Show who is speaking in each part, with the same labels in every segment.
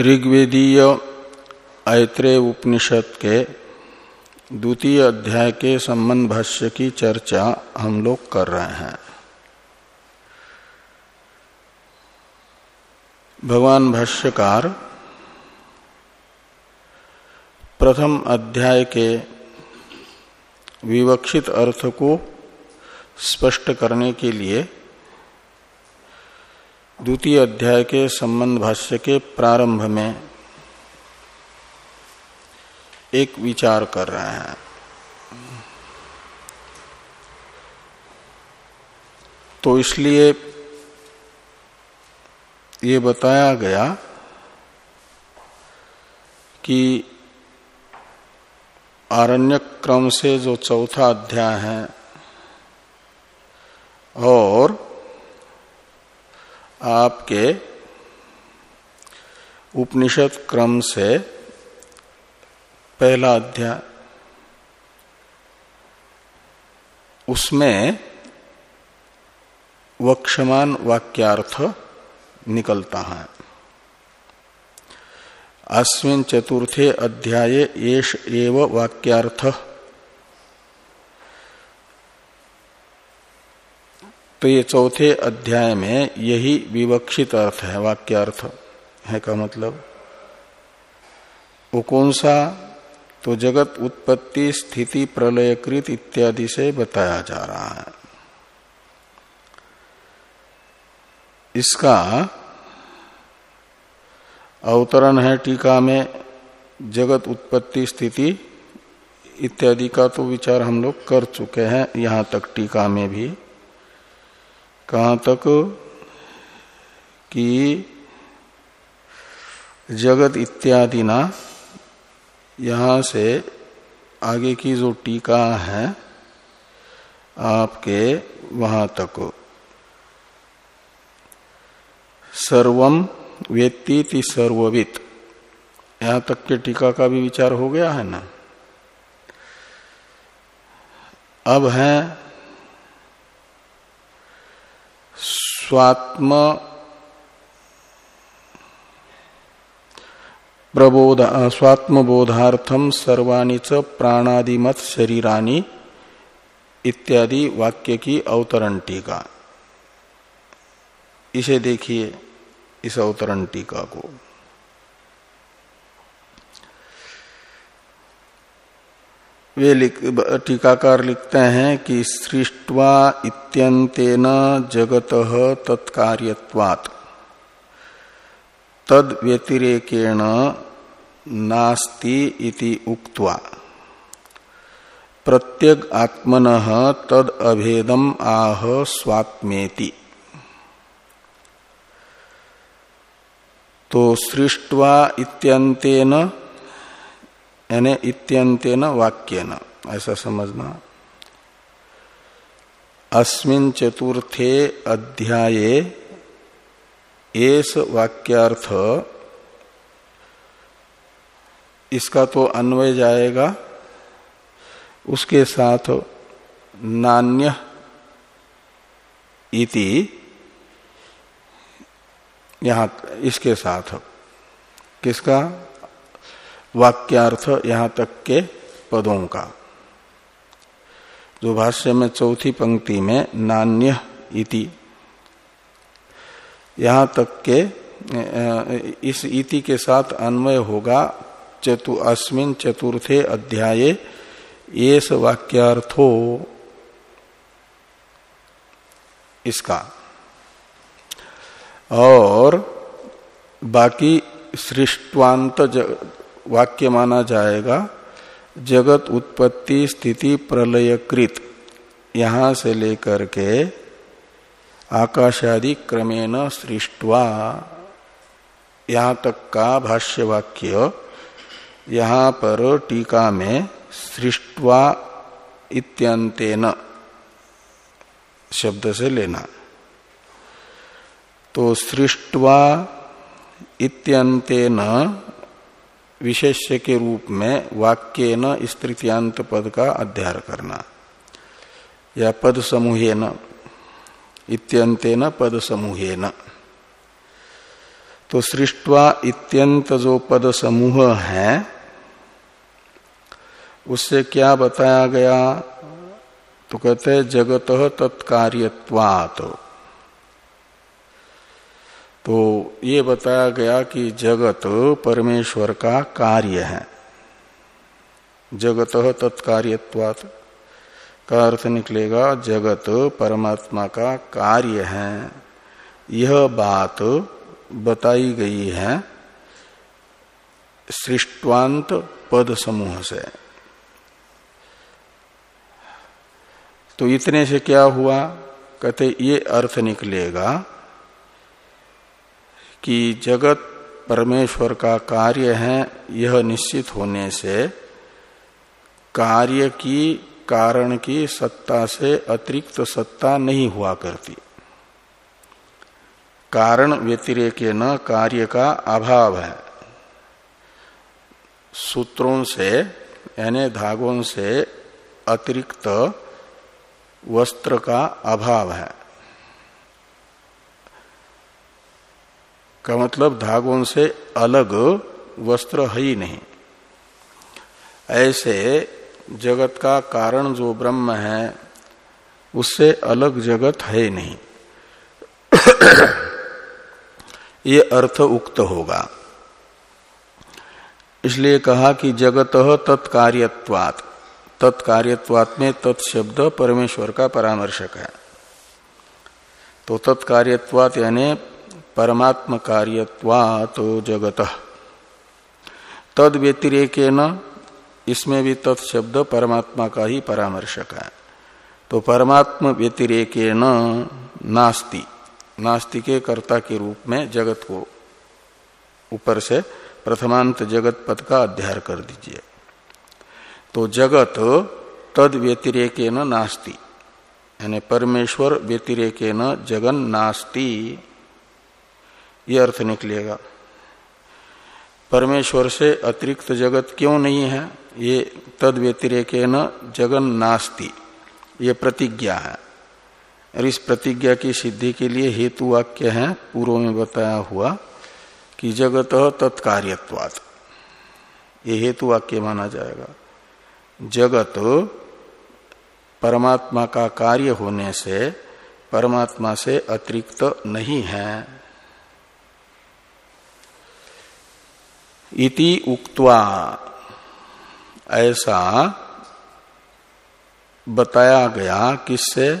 Speaker 1: ऋग्वेदीय ऐत्रेय उपनिषद के द्वितीय अध्याय के संबंध भाष्य की चर्चा हम लोग कर रहे हैं। भगवान भाष्यकार प्रथम अध्याय के विवक्षित अर्थ को स्पष्ट करने के लिए द्वितीय अध्याय के संबंध भाष्य के प्रारंभ में एक विचार कर रहे हैं। तो इसलिए ये बताया गया कि आरण्य क्रम से जो चौथा अध्याय है और आपके उपनिषद क्रम से पहला अध्याय, उसमें वक्षमान वाक्यार्थ निकलता है। अस्विन चतुर्थे अध्याय येष एव वाक्यार्थ तो ये चौथे अध्याय में यही विवक्षित अर्थ है, वाक्यार्थ है का मतलब। वो कौन सा तो जगत उत्पत्ति, स्थिति, प्रलयकृत इत्यादि से बताया जा रहा है। इसका अवतरण है टीका में, जगत उत्पत्ति, स्थिति इत्यादि का तो विचार हम लोग कर चुके हैं, यहाँ तक टीका में भी। कहा तक कि जगत इत्यादि ना यहाँ से आगे की जो टीका है आपके वहाँ तक। सर्वम वेत्ती सर्ववित। यहाँ तक के टीका का भी विचार हो गया है ना। अब है स्वात्म प्रबोध स्वात्मबोधार्थम सर्वाणी च प्राणादिमत शरीरानी इत्यादि वाक्य की अवतरण टीका। इसे देखिए इस अवतरण टीका को। वे लिख, टीकाकार लिखते हैं कि सृष्टवा इत्यंतेन जगत तत्कार्यवात तद व्यतिरेकेण नास्ति इति उक्त्वा। प्रत्यग आत्मन तद अभेदम आह स्वात्मेति। तो सृष्टवा इत्यंतेन यानी इत्यंतेन वाक्यन, ऐसा समझना। अस्मिन चतुर्थे अध्याये एस वाक्यार्थ, इसका तो अन्वय जाएगा। उसके साथ नान्य इति, यहाँ इसके साथ। किसका? वाक्यार्थ यहाँ तक के पदों का। जो भाष्य में चौथी पंक्ति में नान्य इति। यहाँ तक के इस इति के साथ अन्वय होगा, चतु, अस्मिन चतुर्थे अध्याय ये वाक्यार्थो इसका। और बाकी सृष्टवांत वाक्य माना जाएगा, जगत उत्पत्ति स्थिति प्रलयकृत। यहाँ से लेकर के आकाशादि क्रमेण सृष्टवा, यहाँ तक का भाष्य वाक्य यहाँ पर टीका में सृष्टवा इत्यंतेन शब्द से लेना। तो सृष्टवा इत्यंतेन विशेष्य के रूप में वाक्य न तृतीयांत पद का अध्यार करना। या पद समूहे न इत्यंते न पद समूहे न तो सृष्टवा इत्यंत जो पद समूह है, उससे क्या बताया गया? तो कहते जगत तत्कार्यवात तो ये बताया गया कि जगत परमेश्वर का कार्य है। जगत तत्कार्यवात का अर्थ निकलेगा, जगत परमात्मा का कार्य है। यह बात बताई गई है सृष्टवांत पद समूह से। तो इतने से क्या हुआ? कहते, ये अर्थ निकलेगा कि जगत परमेश्वर का कार्य है यह निश्चित होने से कार्य की कारण की सत्ता से अतिरिक्त सत्ता नहीं हुआ करती। कारण व्यतिरेक न कार्य का अभाव है। सूत्रों से, यानी धागों से अतिरिक्त वस्त्र का अभाव है। का मतलब धागों से अलग वस्त्र है ही नहीं। ऐसे जगत का कारण जो ब्रह्म है, उससे अलग जगत है नहीं। ये अर्थ उक्त होगा। इसलिए कहा कि जगत तत्कार्यवात तत्कार्यवात में तत्शब्द परमेश्वर का परामर्शक है। तो तत्कार्यवात यानी परमात्म कार्यवात जगत। तद व्यतिरेक न इसमें भी तत्शब्द परमात्मा का ही परामर्शक है। तो परमात्म व्यतिरेक न नास्ति नास्ति के कर्ता के रूप में जगत को ऊपर से प्रथमांत जगत पद का अध्ययन कर दीजिए। तो जगत तद व्यतिरेक नास्ति, यानी परमेश्वर व्यतिरेक जगन नास्ति। ये अर्थ निकलेगा। परमेश्वर से अतिरिक्त जगत क्यों नहीं है? ये तद व्यतिरेक न जगन नास्ति। ये प्रतिज्ञा है। और इस प्रतिज्ञा की सिद्धि के लिए हेतु वाक्य है, पूर्व में बताया हुआ कि जगत तत्कार्यवाद ये हेतु वाक्य माना जाएगा। जगत परमात्मा का कार्य होने से परमात्मा से अतिरिक्त नहीं है। इति उक्त्वा। ऐसा बताया गया किससे?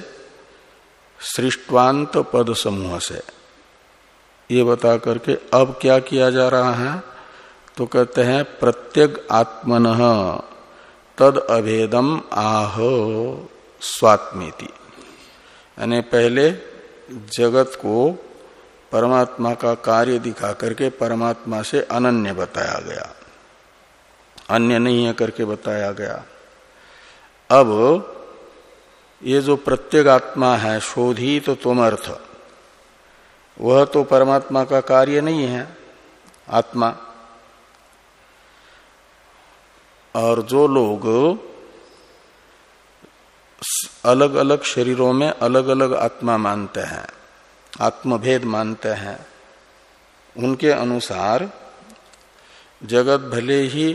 Speaker 1: सृष्टवांत पद समूह से ये बता करके अब क्या किया जा रहा है? तो कहते हैं प्रत्येक आत्मन तद अभेदम आह स्वात्मेति। यानी पहले जगत को परमात्मा का कार्य दिखा करके परमात्मा से अनन्य बताया गया। अन्य नहीं है करके बताया गया। अब ये जो प्रत्येक आत्मा है, शोधी तो अर्थ वह तो परमात्मा का कार्य नहीं है, आत्मा। और जो लोग अलग अलग शरीरों में अलग अलग आत्मा मानते हैं आत्मभेद मानते हैं। उनके अनुसार जगत भले ही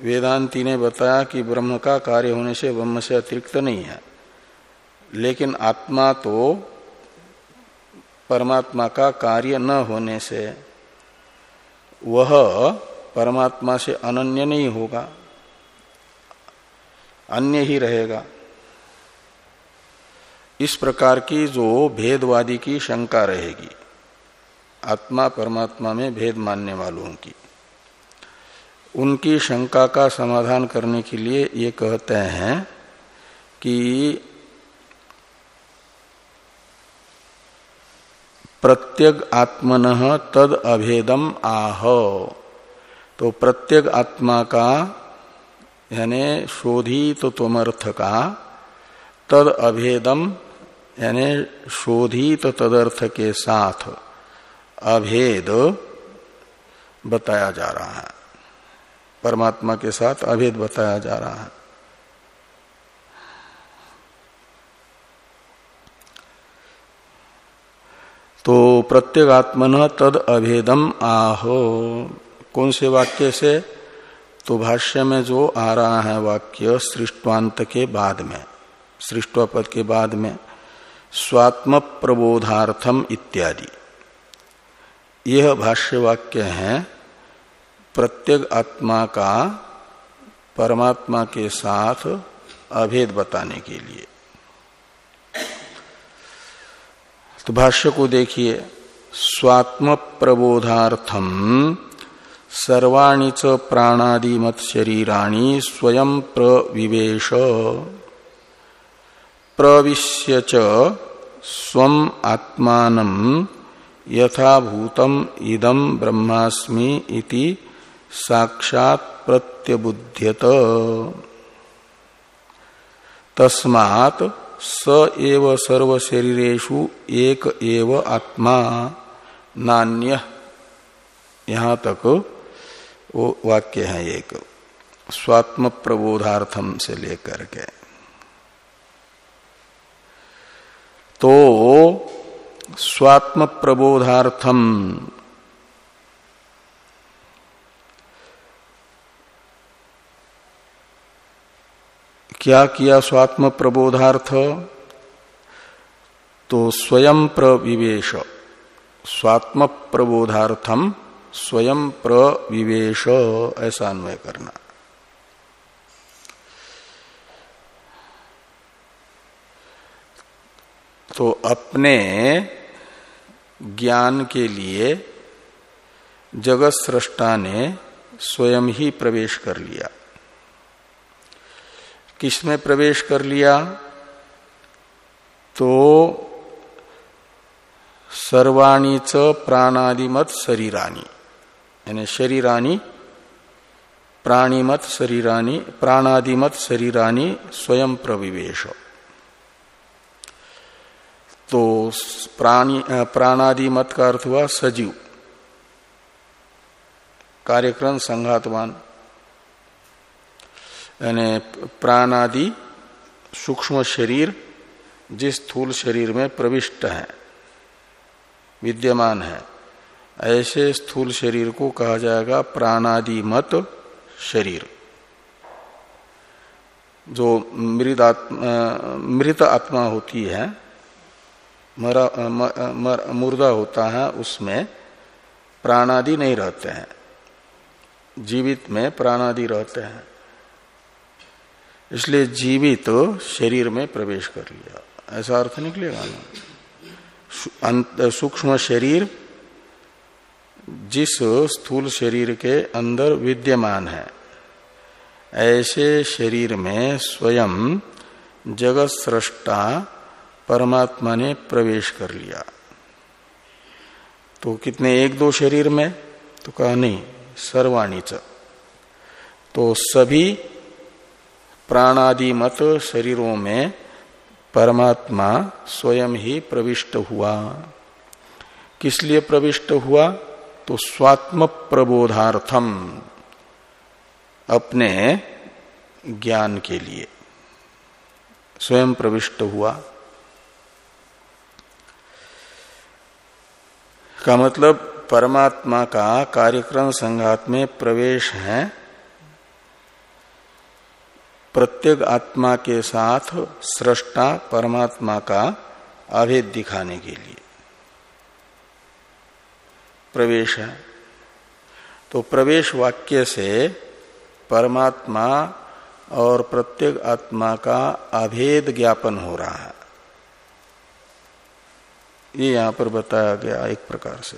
Speaker 1: वेदांति ने बताया कि ब्रह्म का कार्य होने से ब्रह्म से अतिरिक्त नहीं है, लेकिन आत्मा तो परमात्मा का कार्य न होने से वह परमात्मा से अनन्य नहीं होगा, अन्य ही रहेगा। इस प्रकार की जो भेदवादी की शंका रहेगी, आत्मा परमात्मा में भेद मानने वालों की, उनकी शंका का समाधान करने के लिए ये कहते हैं कि प्रत्यग आत्मन तद अभेदम आह। तो प्रत्येक आत्मा का, यानी शोधित तो तमर्थ का, तद अभेदम यानी शोधित तदर्थ के साथ अभेद बताया जा रहा है। परमात्मा के साथ अभेद बताया जा रहा है। तो प्रत्येगात्मन तद अभेदम आहो। कौन से वाक्य से? तो भाष्य में जो आ रहा है वाक्य सृष्टवांत के बाद में, सृष्टपद के बाद में। स्वात्म प्रबोधार्थम इत्यादि। यह भाष्य वाक्य है, प्रत्येक आत्मा का परमात्मा के साथ अभेद बताने के लिए। तो भाष्य को देखिए स्वात्म प्रबोधार्थम सर्वाणी च प्राणादिमत शरीराणी स्वयं प्रविवेश। प्रविश्य च स्वम आत्मान यथाभूतम इदम ब्रह्मास्मि इति साक्षात प्रत्यबुध्यत। तस्मात् स एव सर्व शरीरेषु एक एव आत्मा। नान्य। यहाँ तक वो वाक्य है एक। स्वात्म प्रबोधार्थम से लेकर के। तो स्वात्म प्रबोधार्थम क्या किया स्वात्म प्रबोधार्थ तो स्वयं प्रविवेश स्वात्म प्रबोधार्थम स्वयं प्रविवेश ऐसा अन्वय करना। तो अपने ज्ञान के लिए जगत सृष्टा ने स्वयं ही प्रवेश कर लिया। किसमें प्रवेश कर लिया? तो सर्वाणी च प्राणादिमत शरीरानी यानी शरीरानी प्राणीमत शरीरानी प्राणादिमत शरीरानी स्वयं प्रविवेश। तो प्राणी प्राणादिमत का अर्थ हुआ सजीव। कार्यक्रम संघातवान। यानी प्राणादि सूक्ष्म शरीर, जिस स्थूल शरीर में प्रविष्ट है, विद्यमान है, ऐसे स्थूल शरीर को कहा जाएगा प्राणादि मत शरीर। जो मृत आत्मा मृत आत्मा होती है मरा मर, मुर्दा होता है उसमें प्राणादि नहीं रहते हैं। जीवित में प्राणादि रहते हैं। इसलिए जीवित तो शरीर में प्रवेश कर लिया। ऐसा अर्थ निकलेगा ना? सूक्ष्म शरीर जिस स्थूल शरीर के अंदर विद्यमान है ऐसे शरीर में स्वयं जगत सृष्टा परमात्मा ने प्रवेश कर लिया। तो कितने एक दो शरीर में? तो कहा, नहीं सर्वाणीच तो सभी प्राणादि मत शरीरों में परमात्मा स्वयं ही प्रविष्ट हुआ। किस लिए प्रविष्ट हुआ? तो स्वात्म प्रबोधार्थम अपने ज्ञान के लिए। स्वयं प्रविष्ट हुआ। का मतलब परमात्मा का कार्यक्रम संघात में प्रवेश है। प्रत्येक आत्मा के साथ सृष्टा परमात्मा का अभेद दिखाने के लिए प्रवेश है। तो प्रवेश वाक्य से परमात्मा और प्रत्येक आत्मा का अभेद ज्ञापन हो रहा है। ये यहाँ पर बताया गया एक प्रकार से।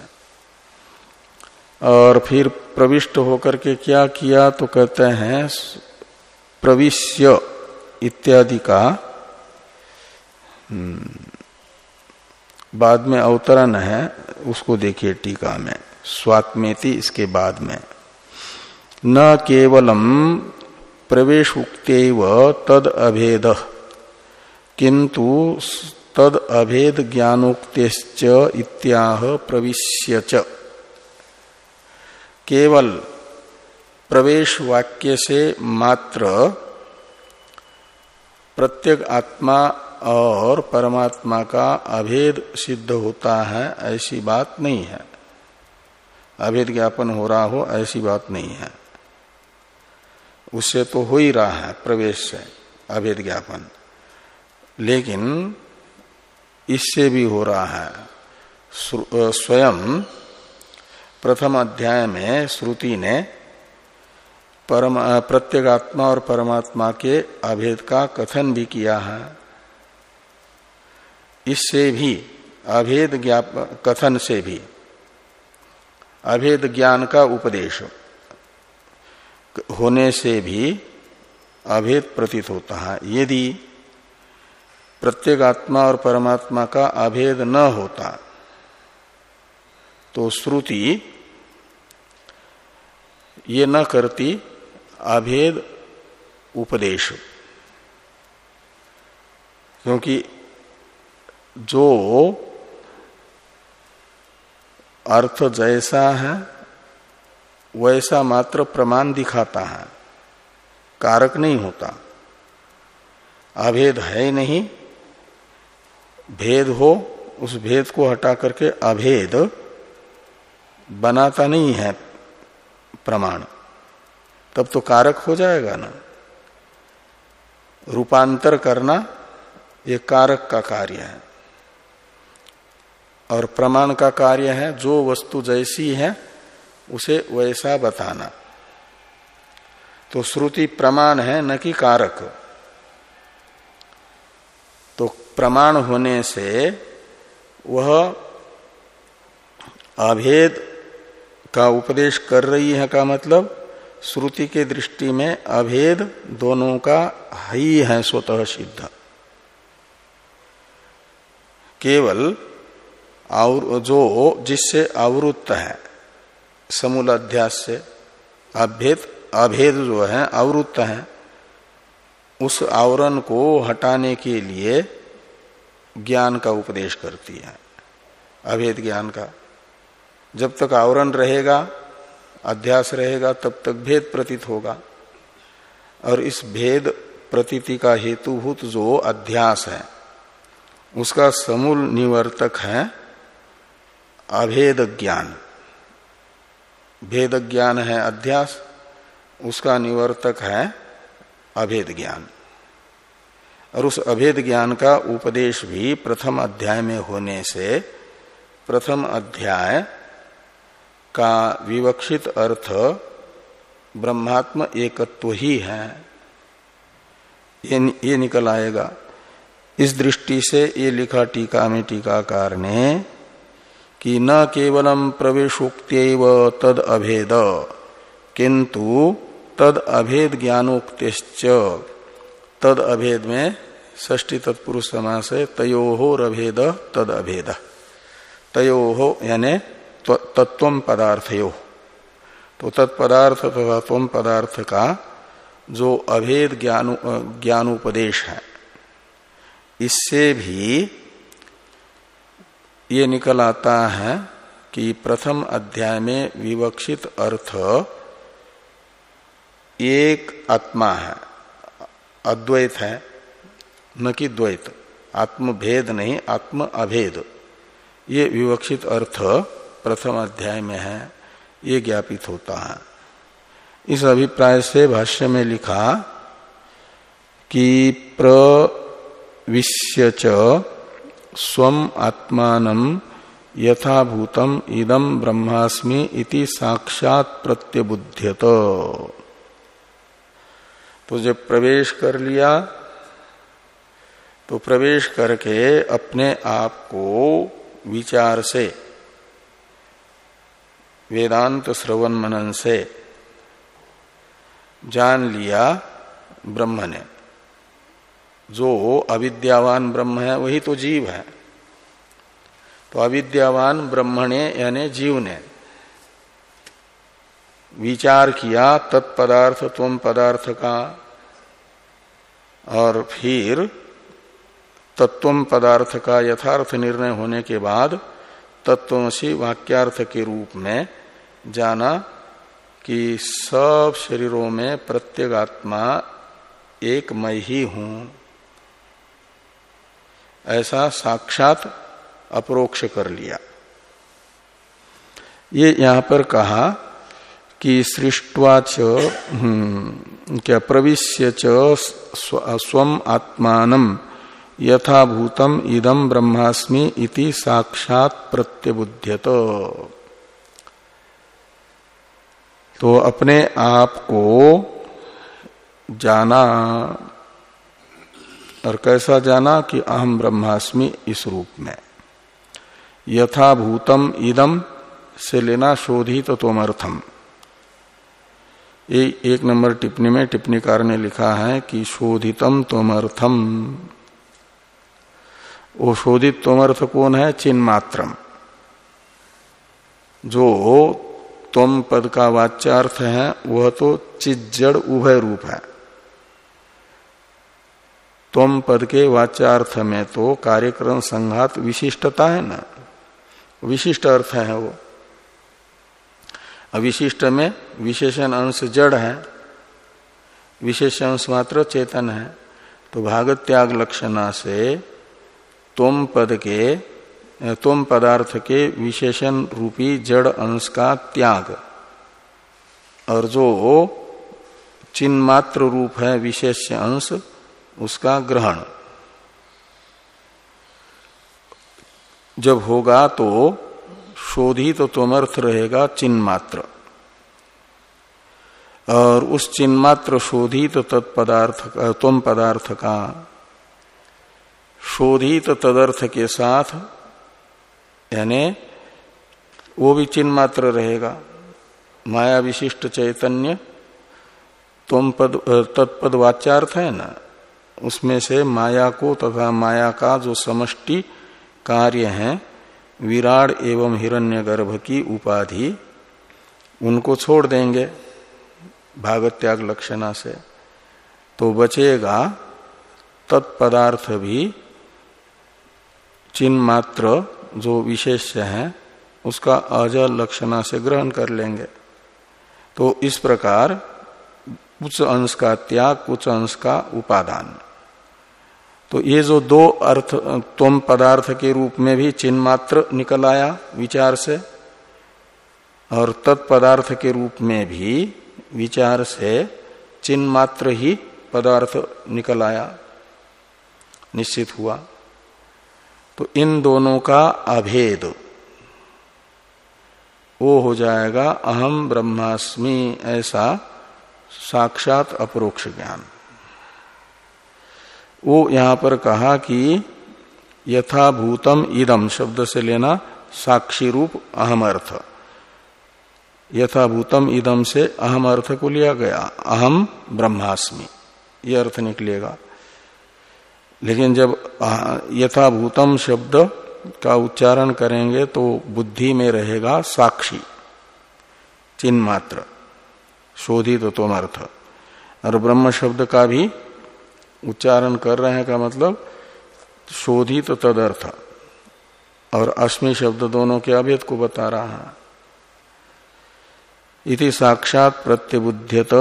Speaker 1: और फिर प्रविष्ट होकर के क्या किया तो कहते हैं प्रविश्य इत्यादि का हम्म, बाद में अवतरण है उसको देखिए टीका में स्वात्मेति इसके बाद में। न केवलम प्रवेश उक्त तद अभेद किंतु तद अभेद ज्ञानोक्त इत्याह प्रविश्य केवल प्रवेश वाक्य से मात्र प्रत्येक आत्मा और परमात्मा का अभेद सिद्ध होता है, ऐसी बात नहीं है। अभेद ज्ञापन हो रहा हो, ऐसी बात नहीं है। उससे तो हो ही रहा है प्रवेश से अभेद ज्ञापन। लेकिन इससे भी हो रहा है। स्वयं प्रथम अध्याय में श्रुति ने परम प्रत्येगात्मा और परमात्मा के अभेद का कथन भी किया है। इससे भी, अभेद ज्ञाप, कथन से भी, अभेद ज्ञान का उपदेश होने से भी अभेद प्रतीत होता है। यदि प्रत्येगात्मा और परमात्मा का अभेद न होता। तो श्रुति, ये न करती अभेद उपदेश। क्योंकि जो अर्थ जैसा है, वैसा मात्र प्रमाण दिखाता है। कारक नहीं होता। अभेद है नहीं। भेद हो, उस भेद को हटा करके अभेद बनाता नहीं है प्रमाण। तब तो कारक हो जाएगा ना। रूपांतर करना ये कारक का कार्य है। और प्रमाण का कार्य है, जो वस्तु जैसी है, उसे वैसा बताना। तो श्रुति प्रमाण है, न कि कारक। तो प्रमाण होने से वह अभेद का उपदेश कर रही है का मतलब? श्रुति के दृष्टि में अभेद दोनों का ही है स्वतः सिद्ध। केवल और जो जिससे आवृत्त है, समूल अध्यास से अभेद अभेद जो है, आवृत्त है उस आवरण को हटाने के लिए ज्ञान का उपदेश करती है, अभेद ज्ञान का। जब तक आवरण रहेगा, अध्यास रहेगा, तब तक भेद प्रतीत होगा। और इस भेद प्रतीति का हेतुभूत जो अध्यास है, उसका समूल निवर्तक है अभेद ज्ञान। भेद ज्ञान है अध्यास, उसका निवर्तक है अभेद ज्ञान। और उस अभेद ज्ञान का उपदेश भी प्रथम अध्याय में होने से प्रथम अध्याय का विवक्षित अर्थ ब्रह्मात्म एकत्व ही है। ये, ये निकल आएगा। इस दृष्टि से ये लिखा टीका में टीकाकार ने कि न केवलम प्रवेशोक्त तद अभेद किंतु तद अभेद ज्ञानोक्त तद अभेद में ष्टी तत्पुरुष समास है, तयो हो रभेद, तद अभेद। तयो हो यानी तत्व पदार्थयो। तो तत्पदार्थ तथा तम पदार्थ का जो अभेद ज्ञान ज्ञानोपदेश है, इससे भी ये निकल आता है कि प्रथम अध्याय में विवक्षित अर्थ एक आत्मा है। अद्वैत है, न कि द्वैत। आत्म भेद नहीं आत्म अभेद ये विवक्षित अर्थ प्रथम अध्याय में है, ये ज्ञापित होता है। इस अभिप्राय से भाष्य में लिखा कि प्रविश्य स्वम आत्मान यथाभूतम इदम ब्रह्मास्मि इति साक्षात प्रत्यबुध्यत। तो जब प्रवेश कर लिया। तो प्रवेश करके अपने आप को विचार से, वेदांत श्रवण मनन से जान लिया ब्रह्म ने। जो अविद्यावान ब्रह्म है, वही तो जीव है। तो अविद्यावान ब्रह्मणे यानी जीव ने विचार किया, तत्पदार्थ तुम पदार्थ का और फिर तत्व पदार्थ का यथार्थ निर्णय होने के बाद तत्वसी वाक्यार्थ के रूप में जाना कि सब शरीरों में प्रत्येगात्मा एक मैं ही हूँ। ऐसा साक्षात अप्रोक्ष कर लिया। ये यहाँ पर कहा कि सृष्टवाच हम्म, क्या प्रविश्य च स्वम आत्मान यथाभूतम इदम ब्रह्मास्मि इति साक्षात प्रत्यबुध्यत। तो अपने आप को जाना और कैसा जाना कि अहम ब्रह्मास्मि इस रूप में। यथाभूतम इदम से लेना शोधित तोमर्थम ये एक नंबर टिप्पणी में टिप्पणीकार ने लिखा है कि शोधितम तोमर्थम वो शोधित तोमर्थ कौन है? चिन्ह मात्रम जो तुम पद का वाच्यार्थ है, वह तो चिज्जड़ उभय रूप है। तुम पद के वाच्यार्थ में तो कार्यक्रम संघात विशिष्टता है ना। विशिष्ट अर्थ है वो। अविशिष्ट में विशेषण अंश जड़ है, विशेष अंश मात्र चेतन है। तो भागत त्याग लक्षणा से तुम पद के तुम पदार्थ के विशेषण रूपी जड़ अंश का त्याग। और जो चिन्ह मात्र रूप है, विशेष अंश, उसका ग्रहण। जब होगा तो शोधित तो तुमर्थ रहेगा चिन्ह मात्र और उस चिन्ह मात्र शोधित तत्पदार्थ, तुम पदार्थ का। शोधित तदर्थ के साथ, यानी वो भी चिन्ह मात्र रहेगा। माया विशिष्ट चैतन्य, तुम पद, तत्पद वाच्यार्थ है ना? उसमें से माया को तथा माया का जो समष्टि कार्य है विराड एवं हिरण्यगर्भ की उपाधि, उनको छोड़ देंगे भागत त्याग लक्षणा से। तो बचेगा तत्पदार्थ भी, चिन्ह मात्र जो विशेष है, उसका अजल लक्षणा से ग्रहण कर लेंगे। तो इस प्रकार कुछ अंश का त्याग कुछ अंश का उपादान। तो ये जो दो अर्थ, तुम पदार्थ के रूप में भी चिन्ह मात्र निकल आया विचार से, और तत्पदार्थ के रूप में भी विचार से चिन्ह मात्र ही पदार्थ निकल आया, निश्चित हुआ। तो इन दोनों का अभेद, वो हो जाएगा अहम ब्रह्मास्मि ऐसा साक्षात अपरोक्ष ज्ञान। वो यहाँ पर कहा कि यथाभूतम इदम शब्द से लेना साक्षी रूप अहम अर्थ। यथाभूतम इदम से अहम अर्थ को लिया गया। अहम ब्रह्मास्मि। ये अर्थ निकलेगा। लेकिन जब यथाभूतम शब्द का उच्चारण करेंगे तो बुद्धि में रहेगा साक्षी। चिन्ह मात्र शोधित तो अर्थ और ब्रह्म शब्द का भी उच्चारण कर रहे हैं का मतलब शोधित तदर्थ। और अश्मी शब्द दोनों के अभेद को बता रहा है। इति साक्षात प्रत्यबुद्ध्यत।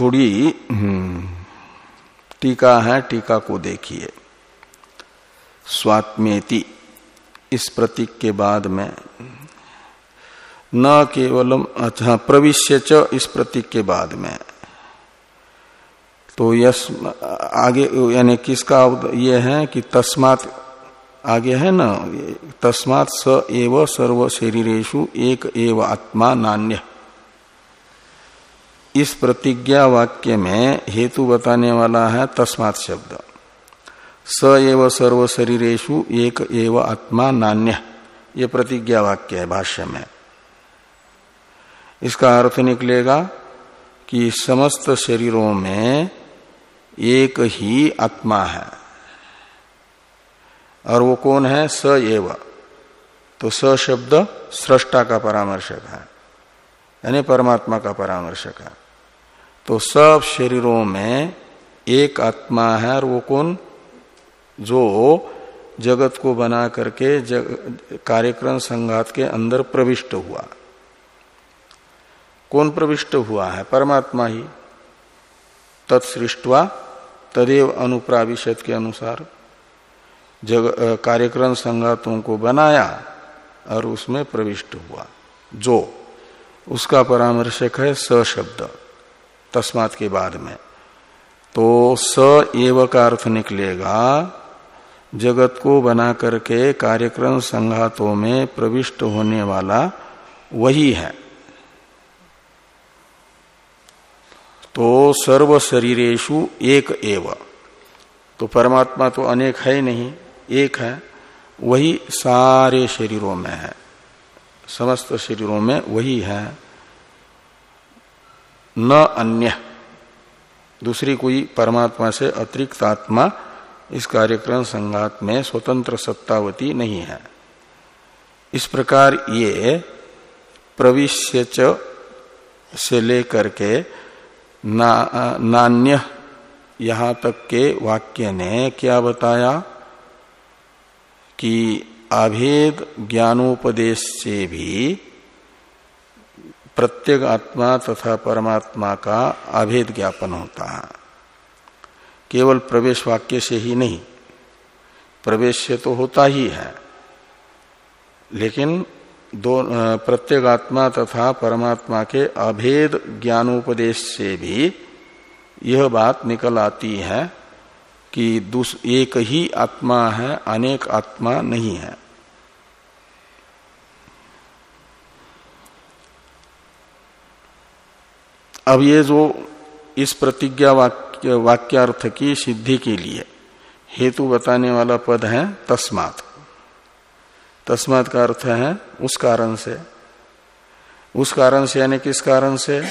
Speaker 1: थोड़ी हम्म, टीका है टीका को देखिए। स्वात्मेति इस प्रतीक के बाद में न केवलम अच्छा प्रविश्य च इस प्रतीक के बाद में। तो यश आगे, यानी किसका ये है कि तस्मात, आगे है ना तस्मात स एव सर्व शरीरेशु एक एव आत्मा नान्य। इस प्रतिज्ञा वाक्य में हेतु बताने वाला है तस्मात शब्द। स एव सर्व शरीरेशु एक एव आत्मा नान्य। ये प्रतिज्ञा वाक्य है भाष्य में। इसका अर्थ निकलेगा कि समस्त शरीरों में एक ही आत्मा है। और वो कौन है? स एव। तो स शब्द सृष्टा का परामर्शक है, यानी परमात्मा का परामर्शक है। तो सब शरीरों में एक आत्मा है, और वो कौन? जो जगत को बना करके कार्यक्रम संघात के अंदर प्रविष्ट हुआ। कौन प्रविष्ट हुआ है? परमात्मा ही। तत्सृष्टवा तदेव अनुप्राविशत के अनुसार जग कार्यक्रम संघातों को बनाया और उसमें प्रविष्ट हुआ। जो उसका परामर्शक है स शब्द, तस्मात के बाद में। तो स एव का अर्थ निकलेगा, जगत को बना करके कार्यक्रम संघातों में प्रविष्ट होने वाला वही है। तो सर्व शरीरेशु एक एव। तो परमात्मा तो अनेक है ही नहीं, एक है, वही सारे शरीरों में है। समस्त शरीरों में वही है। न अन्य। दूसरी कोई परमात्मा से अतिरिक्त आत्मा इस कार्यक्रम संघात में स्वतंत्र सत्तावती नहीं है। इस प्रकार ये प्रविश्य से लेकर के ना, नान्य यहाँ तक के वाक्य ने क्या बताया? कि अभेद ज्ञानोपदेश से भी प्रत्येक आत्मा तथा परमात्मा का अभेद ज्ञापन होता है। केवल प्रवेश वाक्य से ही नहीं प्रवेश से तो होता ही है। लेकिन दो प्रत्येक आत्मा तथा परमात्मा के अभेद ज्ञानोपदेश से भी यह बात निकल आती है कि एक ही आत्मा है, अनेक आत्मा नहीं है। अब ये जो इस प्रतिज्ञा वाक्य, वाक्यार्थ की सिद्धि के लिए हेतु बताने वाला पद है तस्मात। तस्मात का अर्थ है उस कारण से। उस कारण से यानी किस कारण से?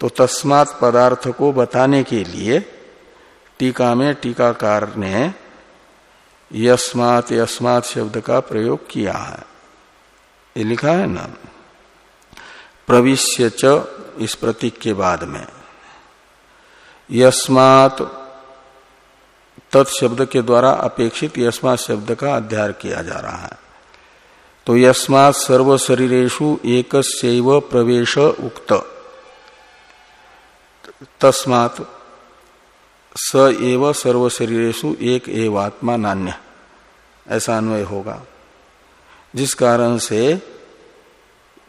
Speaker 1: तो तस्मात पदार्थ को बताने के लिए टीका में टीकाकार ने यस्मात यस्मात शब्द का प्रयोग किया है। ये लिखा है ना? प्रविश्य च इस प्रतीक के बाद में। यस्मात तत्शब्द के द्वारा अपेक्षित यस्मात शब्द का अध्याय किया जा रहा है। तो यस्मात सर्व शरीरेशु एक प्रवेश उक्त। तस्मात स एव सर्व शरीरेशु एक एवात्मा नान्य। ऐसा अन्वय होगा। जिस कारण से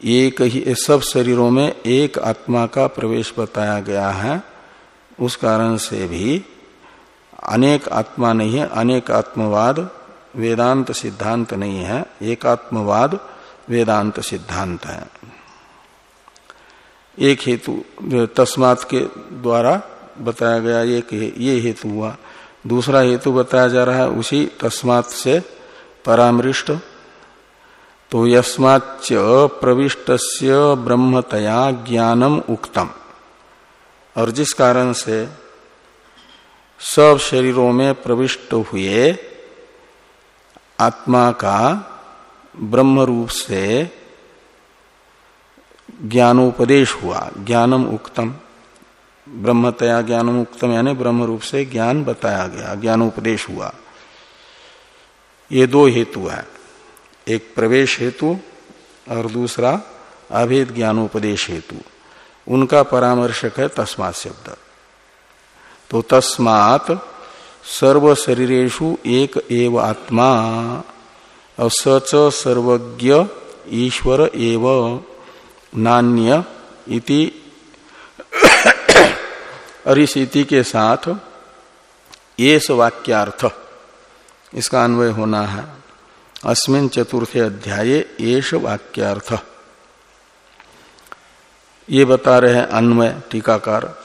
Speaker 1: एक ही, सब शरीरों में एक आत्मा का प्रवेश बताया गया है, उस कारण से भी अनेक आत्मा नहीं है, अनेक आत्मवाद वेदांत सिद्धांत नहीं है, एकात्मवाद वेदांत सिद्धांत है। एक हेतु तस्मात के द्वारा बताया गया एक ये हेतु हुआ। दूसरा हेतु बताया जा रहा है, उसी तस्मात से परामृष्ट। तो यस्माच प्रविष्ट ब्रह्मतया ज्ञानम उक्तम। और जिस कारण से सब शरीरों में प्रविष्ट हुए आत्मा का ब्रह्म रूप से ज्ञानोपदेश हुआ, ज्ञानम उक्तम। ब्रह्मतया ज्ञानम उक्तम, यानी ब्रह्म रूप से ज्ञान बताया गया, ज्ञानोपदेश हुआ। ये दो हेतु है, एक प्रवेश हेतु और दूसरा अभेद ज्ञानोपदेश हेतु। उनका परामर्शक है तस्मात शब्द। तो तस्मात सर्व शरीरेशु एक एव आत्मा और सच सर्वज्ञ ईश्वर एव, नान्य इति। इति के साथ ये वाक्यार्थ, इसका अन्वय होना है। अस्मिन चतुर्थे अध्याय येष वाक्यार्थ। ये बता रहे हैं अन्वय, टीकाकार।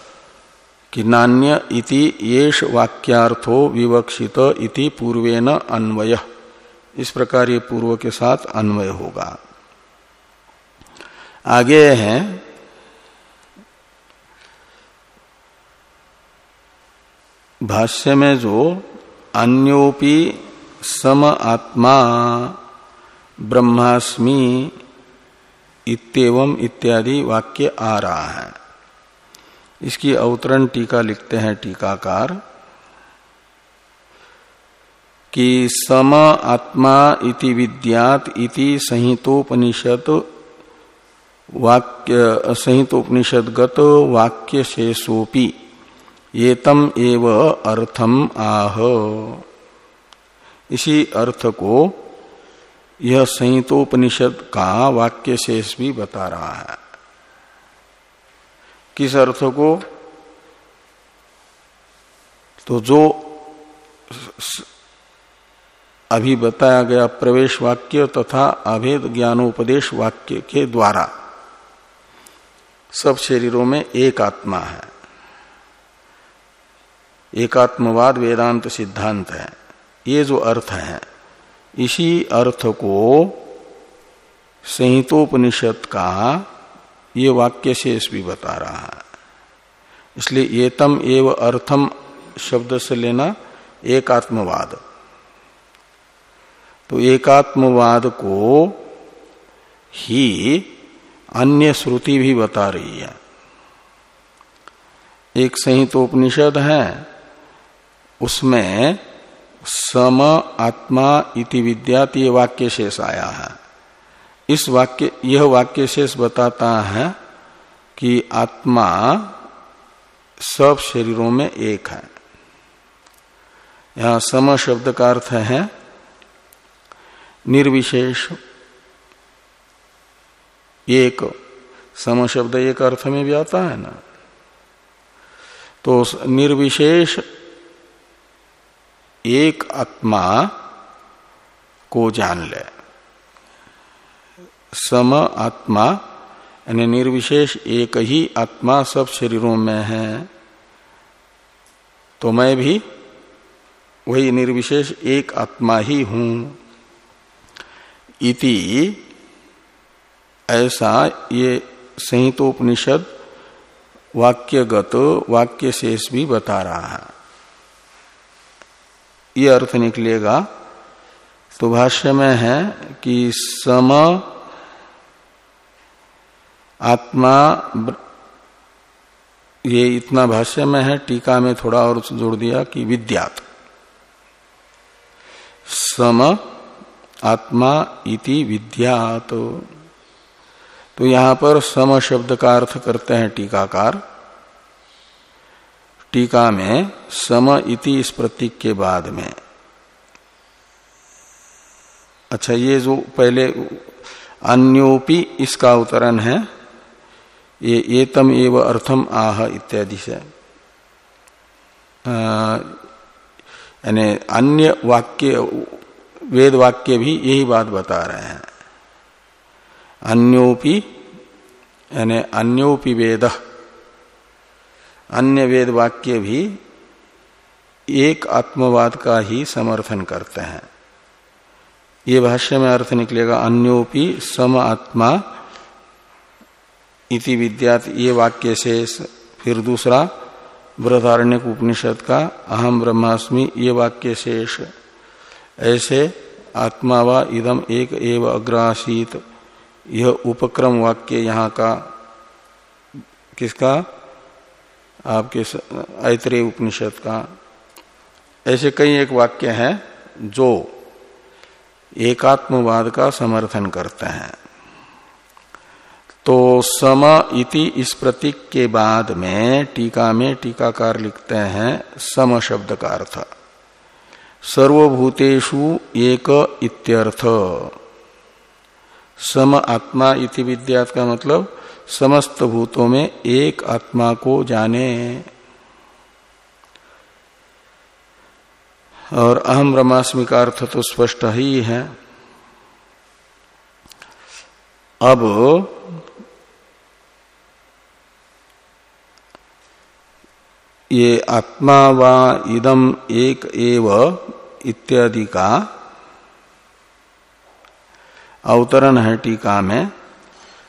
Speaker 1: कि नान्य इति येष वाक्यार्थो विवक्षित इति पूर्वेन अन्वय। इस प्रकार ये पूर्व के साथ अन्वय होगा। आगे है। भाष्य में जो अन्योपि सम आत्मा ब्रह्मास्मि इतम इत्यादि वाक्य आ रहा है। इसकी अवतरण टीका लिखते हैं टीकाकार, कि सम आत्मा इति विद्यात इति संहितोपनिषद वाक्य संहित उपनिषद गत वाक्य शेषोपी ये तम एव अर्थम आह। इसी अर्थ को यह संहितोपनिषद का वाक्य शेष भी बता रहा है। किस अर्थ को तो जो अभी बताया गया प्रवेश वाक्य तथा अभेद ज्ञानोपदेश वाक्य के द्वारा, सब शरीरों में एक आत्मा है। एकात्मवाद वेदांत सिद्धांत है। ये जो अर्थ है, इसी अर्थ को संहितोपनिषद का ये वाक्य शेष भी बता रहा है। इसलिए एतम एव अर्थम शब्द से लेना एकात्मवाद। तो एकात्मवाद को ही अन्य श्रुति भी बता रही है। एक संहितोपनिषद है, उसमें सम आत्मा इति विद्यात ये वाक्य शेष आया है। इस वाक्य, यह वाक्य शेष बताता है कि आत्मा सब शरीरों में एक है। यहाँ सम शब्द का अर्थ है निर्विशेष। एक सम शब्द एक अर्थ में भी आता है ना। तो निर्विशेष एक आत्मा को जान ले। सम आत्मा, यानी निर्विशेष एक ही आत्मा सब शरीरों में है। तो मैं भी वही निर्विशेष एक आत्मा ही हूँ। इति ऐसा ये संहितोपनिषद वाक्यगत वाक्य शेष भी बता रहा है। ये अर्थ निकलेगा। तो भाष्य में है कि सम आत्मा ये इतना भाष्य में है, टीका में थोड़ा और जोड़ दिया कि विद्यात। सम आत्मा इति विद्यात। तो यहाँ पर सम शब्द का अर्थ करते हैं टीकाकार। टीका में सम इति इस प्रतीक के बाद में। अच्छा ये जो पहले अन्योपि इसका उतरण है। ये एतम एव अर्थम आह इत्यादि से। यानी अन्य वाक्य, वेद वाक्य भी यही बात बता रहे हैं। अन्योपि, यानी अन्योपि वेद। अन्य वेद वाक्य भी एक आत्मवाद का ही समर्थन करते हैं। ये भाष्य में अर्थ निकलेगा, अन्योपि सम आत्मा इति विद्यात ये वाक्य से फिर दूसरा बृहदारण्य उपनिषद का अहम ब्रह्मास्मि, ये वाक्य शेष। ऐसे, आत्मा व इदम एक एव अग्रासीत। यह उपक्रम वाक्य यहाँ का, किसका? आपके ऐतरेय उपनिषद का। ऐसे कई एक वाक्य हैं जो एकात्मवाद का समर्थन करते हैं। तो सम इति इस प्रतीक के बाद में टीका में टीकाकार लिखते हैं सम शब्द का अर्थ। सर्वभूतेषु एक इत्यर्थ। सम आत्मा इति विद्यात का मतलब समस्त भूतों में एक आत्मा को जाने। और अहम ब्रह्मास्मि का अर्थ तो स्पष्ट ही है। अब ये आत्मा व इदम एक एव इत्यादि का अवतरण है टीका में,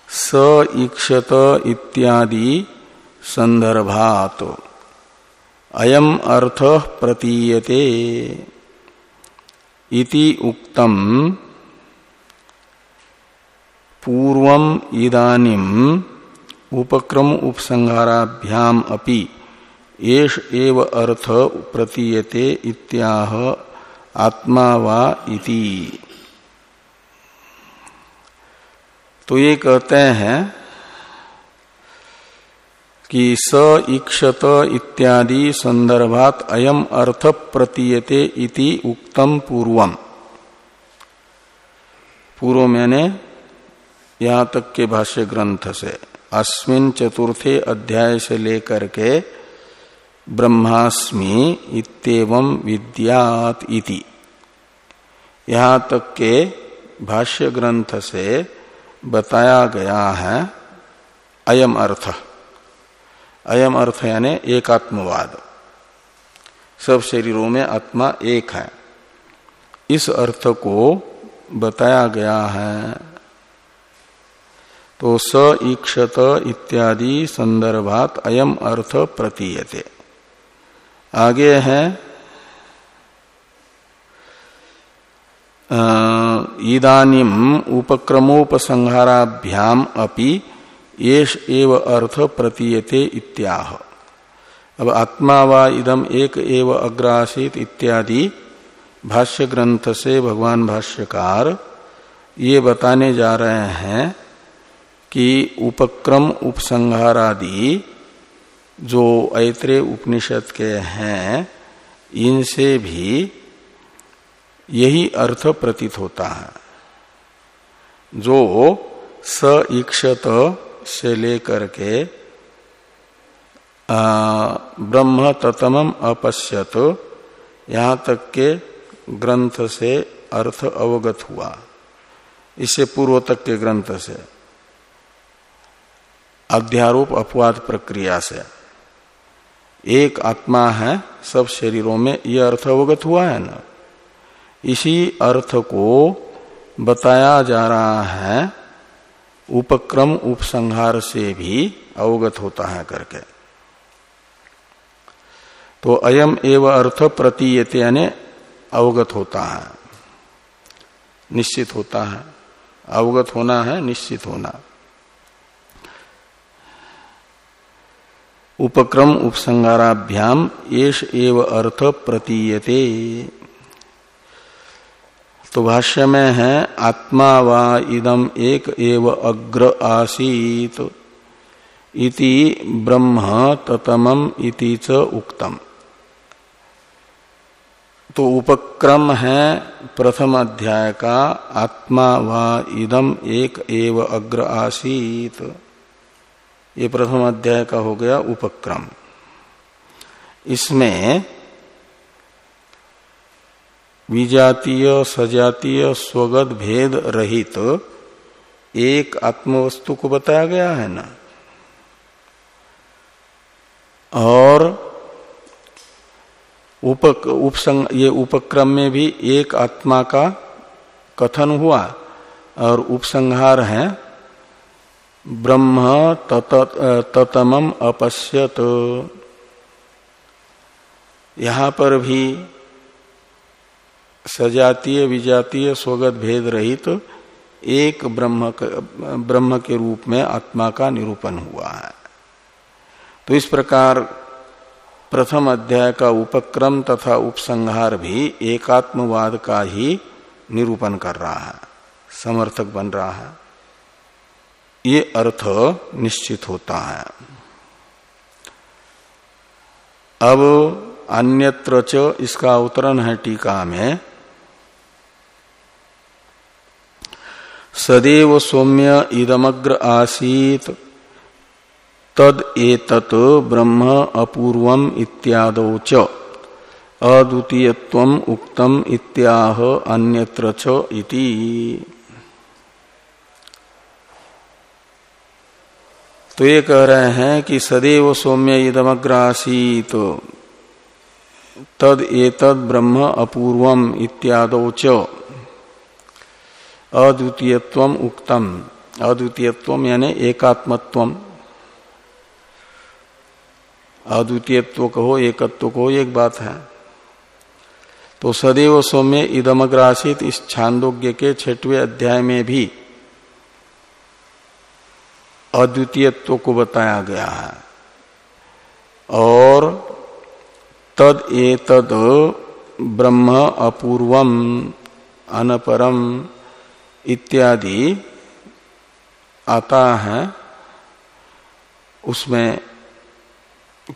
Speaker 1: स इक्षत इत्यादि संदर्भात। अयम अर्थ प्रतीयते। इति उक्तम पूर्वम इदानिम उपक्रम उपसंहाराभ्याम अपि। येष एव अर्थ प्रतीयते इत्याह आत्मा वा इति। तो ये कहते हैं कि स ईक्षत इत्यादि संदर्भात अयम अर्थ प्रतीयते इति उक्तम पूर्वम। पूर्व मैंने यहाँ तक के भाष्य ग्रंथ से, अस्मिन चतुर्थे अध्याय से लेकर के ब्रह्मास्मि इतम विद्यात इति। यहाँ तक के भाष्य ग्रंथ से बताया गया है अयम अर्थ। अयम अर्थ यानी एकात्मवाद। सब शरीरों में आत्मा एक है। इस अर्थ को बताया गया है। तो स ईक्षत इत्यादि संदर्भात अयम अर्थ प्रतीयते। आगे है इदानीम उपक्रमोपसंहाराभ्याम अपि येष एव अर्थ प्रतीयते इत्याह। अब आत्मा व इदम एक एव अग्रासित इत्यादि भाष्य ग्रंथ से भगवान भाष्यकार ये बताने जा रहे हैं कि उपक्रम, उपसंहारादि जो ऐत्रे उपनिषद के हैं, इनसे भी यही अर्थ प्रतीत होता है। जो स ईक्षत से लेकर के ब्रह्म ततम अपश्यत, यहाँ तक के ग्रंथ से अर्थ अवगत हुआ। इससे पूर्व तक के ग्रंथ से, अध्यारोप अपवाद प्रक्रिया से। एक आत्मा है, सब शरीरों में यह अर्थ अवगत हुआ है ना? इसी अर्थ को बताया जा रहा है, उपक्रम उपसंहार से भी अवगत होता है करके। तो अयम एव अर्थ प्रतीयते यानी अवगत होता है। निश्चित होता है। अवगत होना है, निश्चित होना। उपक्रम उपसंगाराभ्याम येष एव अर्थ प्रतीयते। तो भाष्य में है, आत्मा वा इदम एक एव अग्र आसीत। इति ब्रह्म ततमम इति च उक्तम। तो उपक्रम है, प्रथम अध्याय का, आत्मा वा इदम एक एव अग्र आसीत। ये प्रथम अध्याय का हो गया उपक्रम। इसमें विजातीय सजातीय स्वगत भेद रहित तो एक आत्मवस्तु को बताया गया है ना? और उपक, उपसंग ये उपक्रम में भी एक आत्मा का कथन हुआ और उपसंहार है ब्रह्म ततमम अपश्यत। यहाँ पर भी सजातीय, विजातीय, स्वगत भेद रहित तो एक ब्रह्म ब्रह्म के रूप में आत्मा का निरूपण हुआ है। तो इस प्रकार प्रथम अध्याय का उपक्रम तथा उपसंहार भी एकात्मवाद का ही निरूपण कर रहा है, समर्थक बन रहा है। ये अर्थ निश्चित होता है। अब अन्यत्र च इसका अवतरण है टीका में। सदैव सौम्य इदमग्र आसीत, तद एतत ब्रह्म अपूर्वम इत्यादौ च, अद्वितीयत्वम उक्तम इत्याह अन्यत्र च इति। तो ये कह रहे हैं कि सदैव सौम्य इदमग्रासीत। तद एतद ब्रह्म अपूर्वम इत्याद अद्वितीयत्व उक्तम। अद्वितीयत्व यानी एकात्मत्व अद्वितीयत्व कहो, एकत्व कहो एक बात है। तो सदैव सौम्य इदमग्रासित इस छांदोग्य के छठवें अध्याय में भी अद्वितीयत्व को बताया गया है। और तद ए तद ब्रह्म अपूर्वम, अनपरम इत्यादि आता है। उसमें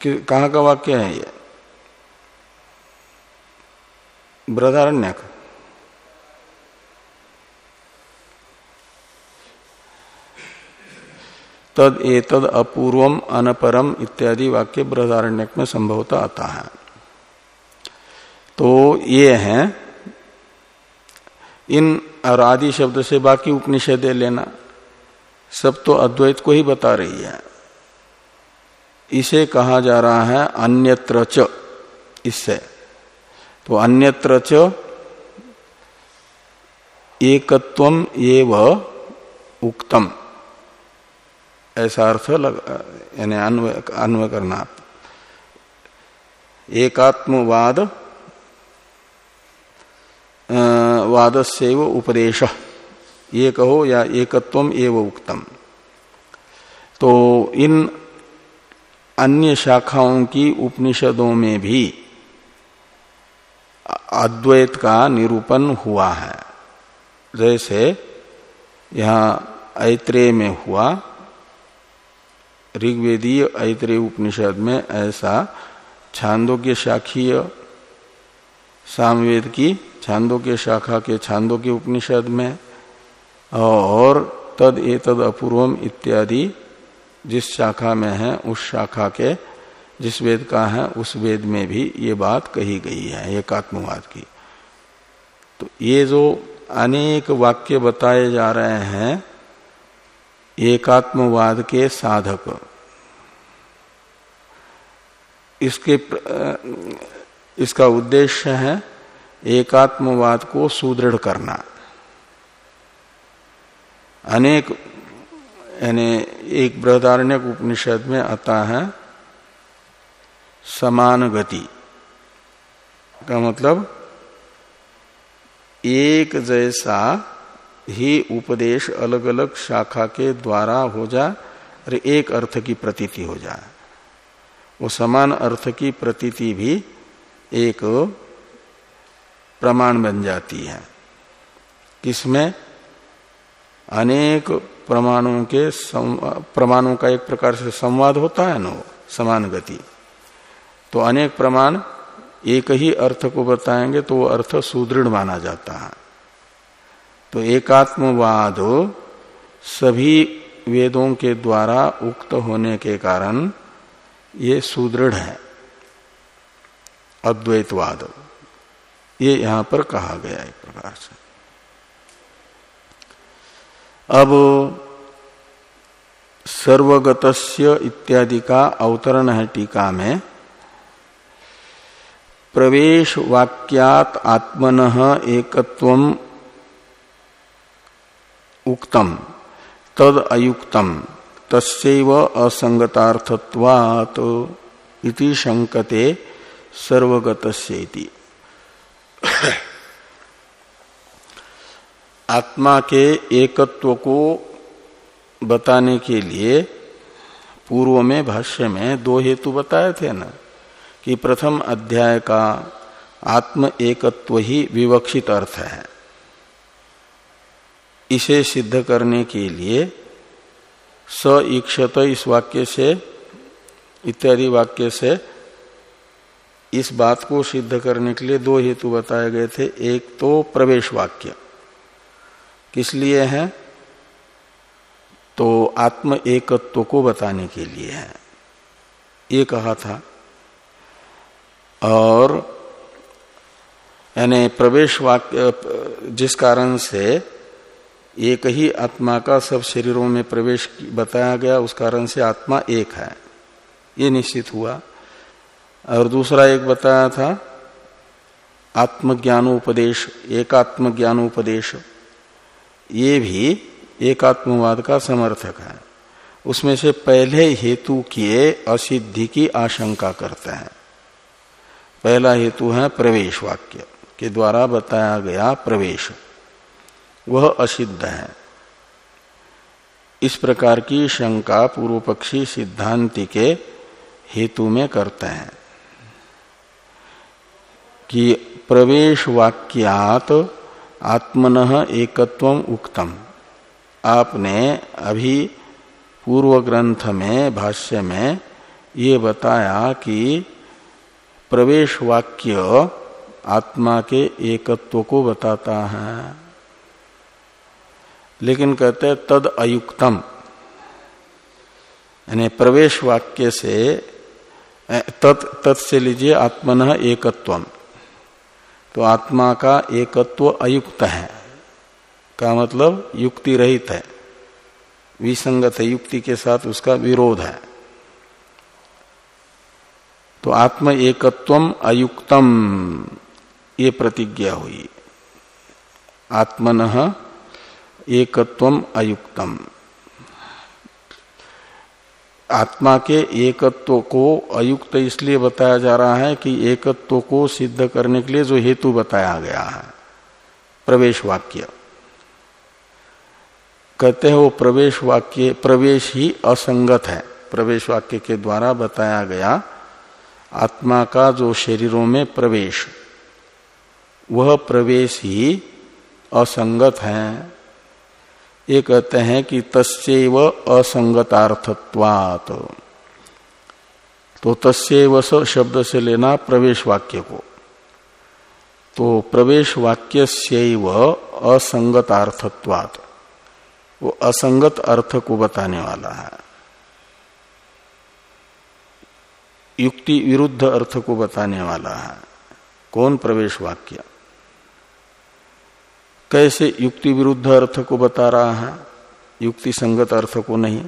Speaker 1: कहा का वाक्य है ये? बृहदारण्यक। तद एतद अपूर्वम अनपरम इत्यादि वाक्य बृहदारण्यक में संभवता आता है। तो ये है, इन और आदि शब्द से बाकी उपनिषद लेना, सब तो अद्वैत को ही बता रही है। इसे कहा जा रहा है अन्यत्र च, इससे। तो अन्यत्र च, एकत्वम एव उक्तम। ऐसा अर्थ यानी अन्वय करना। एकात्मवाद वाद से उपदेश। ये कहो या एकत्वम एव उक्तम। तो इन अन्य शाखाओं की उपनिषदों में भी अद्वैत का निरूपण हुआ है। जैसे यहाँ ऐत्रेय में हुआ ऋग्वेदीय ऐत्रेय उपनिषद में ऐसा छांदोग्य शाखीय सामवेद की छांदोग्य शाखा के छांदोग्य उपनिषद में, और तद ए तद अपूर्वम इत्यादि जिस शाखा में है, उस शाखा के, जिस वेद का है, उस वेद में भी ये बात कही गई है, एकात्मवाद की। तो ये जो अनेक वाक्य बताए जा रहे हैं एकात्मवाद के साधक। इसके इसका उद्देश्य है एकात्मवाद को सुदृढ़ करना। अनेक, यानी एक बृहदारण्य उपनिषद में आता है समान गति का मतलब एक जैसा ही उपदेश अलग अलग शाखा के द्वारा हो जाए और एक अर्थ की प्रतीति हो जाए वो समान अर्थ की प्रतीति भी एक प्रमाण बन जाती है। किसमें? अनेक प्रमाणों के प्रमाणों का एक प्रकार से संवाद होता है ना समान गति। तो अनेक प्रमाण एक ही अर्थ को बताएँगे तो वो अर्थ सुदृढ़ माना जाता है। तो एकात्मवाद सभी वेदों के द्वारा उक्त होने के कारण ये सुदृढ़ है। अद्वैतवाद। ये यहाँ पर कहा गया एक प्रकार से। अब सर्वगतस्य इत्यादि का अवतरण है टीका में। प्रवेश वाक्यात आत्मन एकत्व उक्तम। तद अयुक्तम। तस्व असंगतार्थत्वात् इति शंकते सर्वगतस्येति। आत्मा के एकत्व को बताने के लिए पूर्व में भाष्य में दो हेतु बताए थे ना, कि प्रथम अध्याय का आत्म एकत्व ही विवक्षित अर्थ है। इसे सिद्ध करने के लिए स ईक्षत इस वाक्य से, इत्यादि वाक्य से इस बात को सिद्ध करने के लिए दो हेतु बताए गए थे। एक तो प्रवेश वाक्य। किस लिए है? तो आत्म एकत्व को बताने के लिए है। ये कहा था। और यानी प्रवेश वाक्य, जिस कारण से एक ही आत्मा का सब शरीरों में प्रवेश बताया गया, उस कारण से आत्मा एक है। ये निश्चित हुआ। और दूसरा एक बताया था, आत्मज्ञानोपदेश एकात्म ज्ञानोपदेश ये भी एकात्मवाद का समर्थक है। उसमें से पहले हेतु किए असिद्धि की आशंका करते हैं। पहला हेतु है प्रवेश वाक्य के द्वारा बताया गया प्रवेश। वह असिद्ध है। इस प्रकार की शंका पूर्व पक्षी सिद्धांति के हेतु में करते हैं कि प्रवेश वाक्यात आत्मन एकत्व उक्तम। आपने अभी पूर्व ग्रंथ में, भाष्य में ये बताया कि प्रवेश वाक्य आत्मा के एकत्व को बताता है। लेकिन कहते हैं, तद अयुक्तम। यानी प्रवेश वाक्य से तत् तत् से लीजिए आत्मन एकत्वम। तो आत्मा का एकत्व अयुक्त है। का मतलब युक्ति रहित है। विसंगत है, युक्ति के साथ उसका विरोध है। तो आत्म एकत्वम अयुक्तम, ये प्रतिज्ञा हुई। आत्मन एकत्वम अयुक्तम। आत्मा के एकत्व को अयुक्त इसलिए बताया जा रहा है कि एकत्व को सिद्ध करने के लिए जो हेतु बताया गया है, प्रवेश वाक्य। कहते हैं वो प्रवेश वाक्य, प्रवेश ही असंगत है। प्रवेश वाक्य के द्वारा बताया गया आत्मा का जो शरीरों में प्रवेश, वह प्रवेश ही असंगत है। ये कहते हैं कि तस्व असंगतार्थत्वात। तो तस्व शब्द से लेना प्रवेश वाक्य को। तो प्रवेश वाक्य से असंगतार्थत्वात। वो असंगत अर्थ को बताने वाला है। युक्ति विरुद्ध अर्थ को बताने वाला है। कौन प्रवेश वाक्य? कैसे युक्ति विरुद्ध अर्थ को बता रहा है, युक्ति संगत अर्थ को नहीं।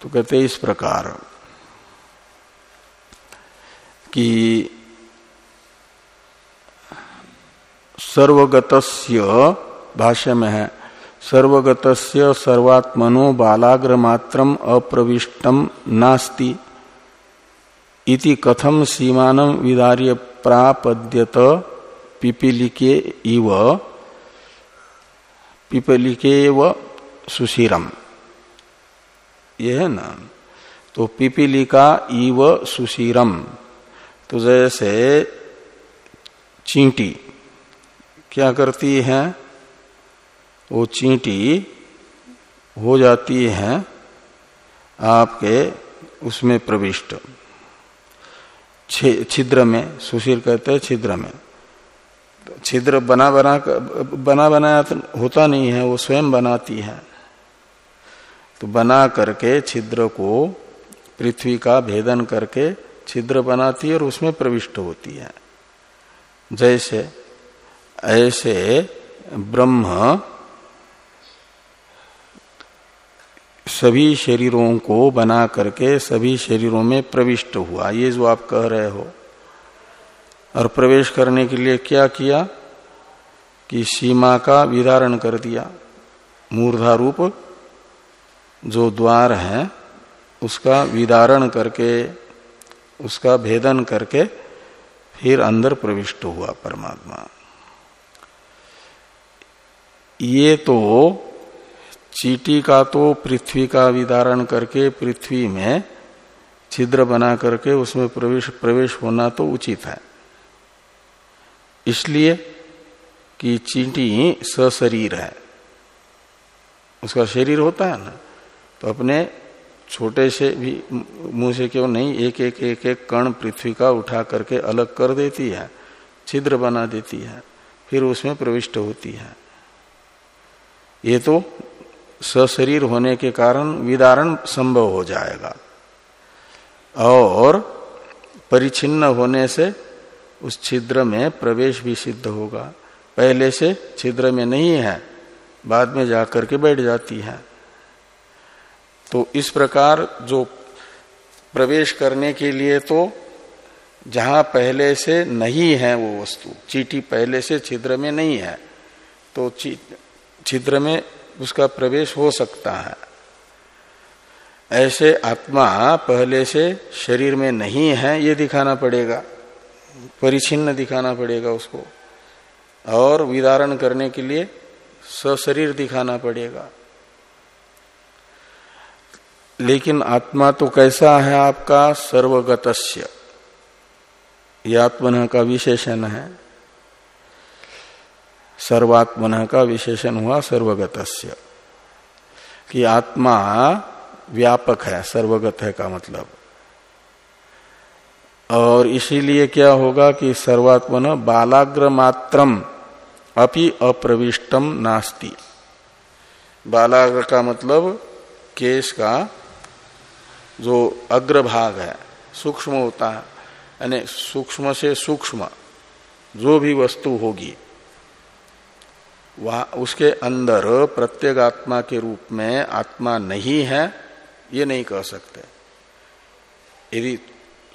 Speaker 1: तो कहते इस प्रकार कि सर्वगतस्य, भाष्य में है, सर्वगतस्य सर्वात्मनो बालाग्र अप्रविष्टम नास्ति इति कथम सीमानं विदार्य प्रापद्यत पिपीलिके इव, पिपलिके व सुशीरम। ये है ना? तो पिपीलिका इव सुशीरम। तो जैसे चींटी, क्या करती है? वो चींटी हो जाती है आपके उसमें प्रविष्ट। छिद्र में, सुशीर कहते हैं छिद्र में। छिद्र बना बना बना बनाया तो होता नहीं है, वो स्वयं बनाती है। तो बना करके छिद्र को पृथ्वी का भेदन करके छिद्र बनाती है और उसमें प्रविष्ट होती है। जैसे, ऐसे ब्रह्म सभी शरीरों को बना करके सभी शरीरों में प्रविष्ट हुआ। ये जो आप कह रहे हो और प्रवेश करने के लिए क्या किया कि सीमा का विदारण कर दिया। मूर्धा रूप जो द्वार है, उसका विदारण करके, उसका भेदन करके फिर अंदर प्रविष्ट हुआ परमात्मा। ये तो चीटी का तो पृथ्वी का विदारण करके पृथ्वी में छिद्र बना करके उसमें प्रवेश प्रवेश होना तो उचित है। इसलिए कि चींटी सशरीर है। उसका शरीर होता है ना तो अपने छोटे से भी मुँह से क्यों नहीं, एक एक एक एक कण पृथ्वी का उठा करके अलग कर देती है, छिद्र बना देती है, फिर उसमें प्रविष्ट होती है। ये तो सशरीर होने के कारण विदारण संभव हो जाएगा। और परिचिन्न होने से उस छिद्र में प्रवेश भी सिद्ध होगा। पहले से छिद्र में नहीं है, बाद में जाकर के बैठ जाती है। तो इस प्रकार जो प्रवेश करने के लिए तो जहाँ पहले से नहीं है वो वस्तु, चीटी पहले से छिद्र में नहीं है तो छिद्र में उसका प्रवेश हो सकता है। ऐसे आत्मा पहले से शरीर में नहीं है, ये दिखाना पड़ेगा। परिचिन्न दिखाना पड़ेगा उसको। और विदारण करने के लिए सशरीर दिखाना पड़ेगा। लेकिन आत्मा तो कैसा है आपका? सर्वगतस्य। यह आत्मन का विशेषण है। सर्वात्मन का विशेषण हुआ सर्वगतस्य। कि आत्मा व्यापक है, सर्वगत है का मतलब। और इसीलिए क्या होगा कि सर्वात्मन बालाग्र मात्रम अपि अप्रविष्टम नास्ति। बालाग्र का मतलब केश का जो अग्रभाग है, सूक्ष्म होता है, यानी सूक्ष्म से सूक्ष्म जो भी वस्तु होगी, वह उसके अंदर प्रत्येक आत्मा के रूप में आत्मा नहीं है, ये नहीं कह सकते। यदि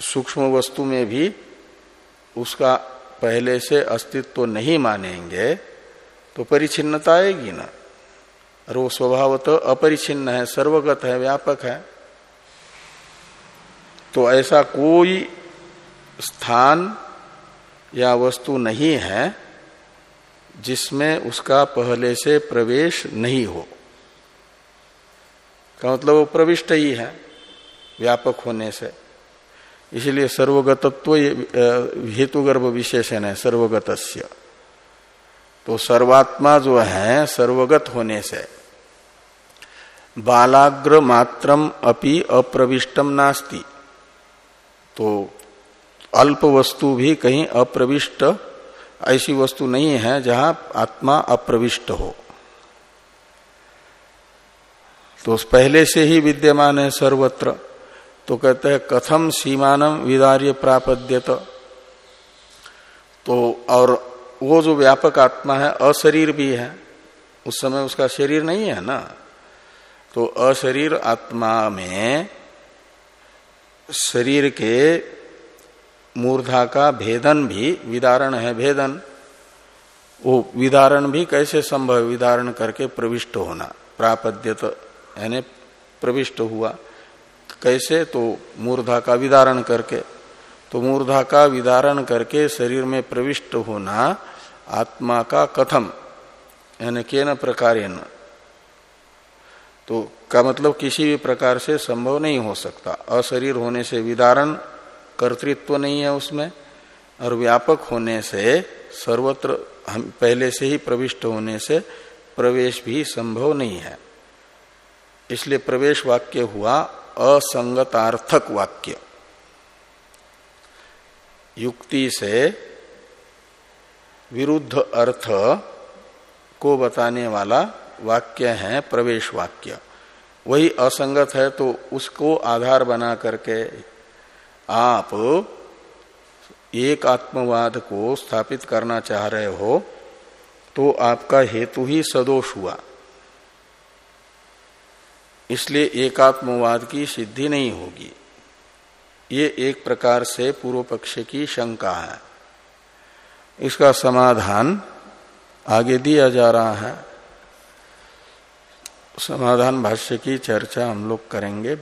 Speaker 1: सूक्ष्म वस्तु में भी उसका पहले से अस्तित्व तो नहीं मानेंगे तो परिचिन्नता आएगी ना। और वो स्वभावत तो अपरिचिन्न है, सर्वगत है, व्यापक है। तो ऐसा कोई स्थान या वस्तु नहीं है जिसमें उसका पहले से प्रवेश नहीं हो। का मतलब वो प्रविष्ट ही है, व्यापक होने से। इसलिए सर्वगतत्व हेतुगर्भ विशेषण है सर्वगत तो सर्वात्मा जो है, सर्वगत होने से, बालाग्र मात्रम अपि अप्रविष्टम नास्ति। तो अल्प वस्तु भी कहीं अप्रविष्ट, ऐसी वस्तु नहीं है जहाँ आत्मा अप्रविष्ट हो। तो पहले से ही विद्यमान है सर्वत्र। तो कहते हैं, कथम सीमानम विदार्य प्रापद्यत। तो और वो जो व्यापक आत्मा है, अशरीर भी है। उस समय उसका शरीर नहीं है ना? तो अशरीर आत्मा में शरीर के मूर्धा का भेदन भी, विदारण है भेदन। वो विदारण भी कैसे संभव विदारण करके प्रविष्ट होना। प्रापद्यत, यानी प्रविष्ट हुआ। कैसे? तो मूर्धा का विदारण करके। तो मूर्धा का विदारण करके शरीर में प्रविष्ट होना आत्मा का कथम, यानी के न प्रकार तो का मतलब किसी भी प्रकार से संभव नहीं हो सकता। अशरीर होने से विदारण, कर्तृत्व नहीं है उसमें, और व्यापक होने से, सर्वत्र हम पहले से ही प्रविष्ट होने से प्रवेश भी संभव नहीं है। इसलिए प्रवेश वाक्य हुआ असंगतार्थक वाक्य। युक्ति से विरुद्ध अर्थ को बताने वाला वाक्य है प्रवेश वाक्य। वही असंगत है तो उसको आधार बना करके आप एक आत्मवाद को स्थापित करना चाह रहे हो तो आपका हेतु ही सदोष हुआ। इसलिए एकात्मवाद की सिद्धि नहीं होगी। ये एक प्रकार से पूर्व पक्ष की शंका है। इसका समाधान आगे दिया जा रहा है। समाधान भाष्य की चर्चा हम लोग करेंगे।